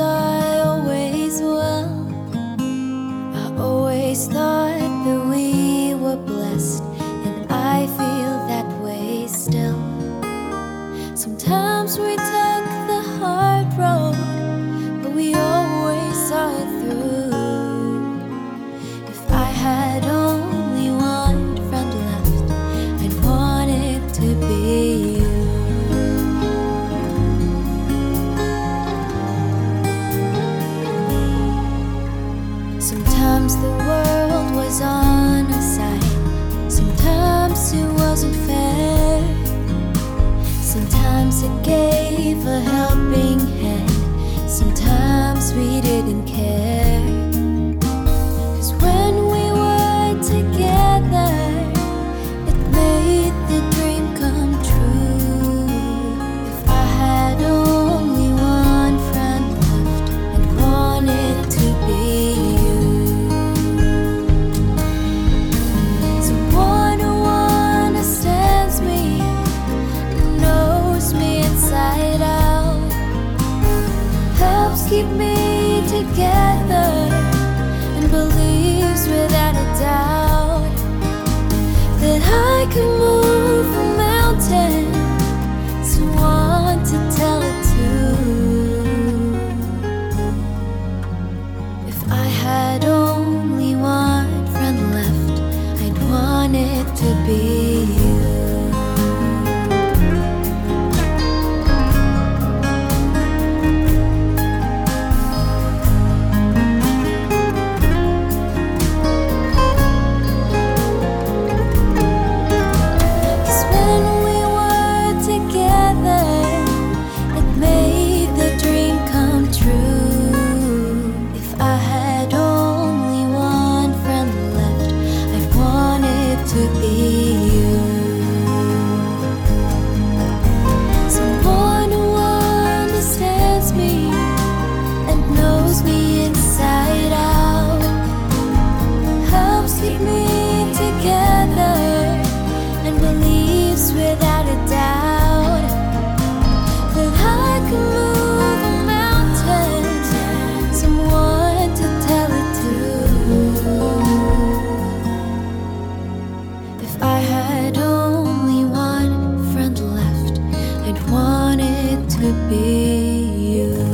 I always will. I always thought that we were blessed, and I feel that way still. Sometimes we took the hard road, but we always saw it through. If I had only one friend left, I'd want it to be. a helping hand. Sometimes we didn't care. keep me together and believes without a doubt that I can move. to be you.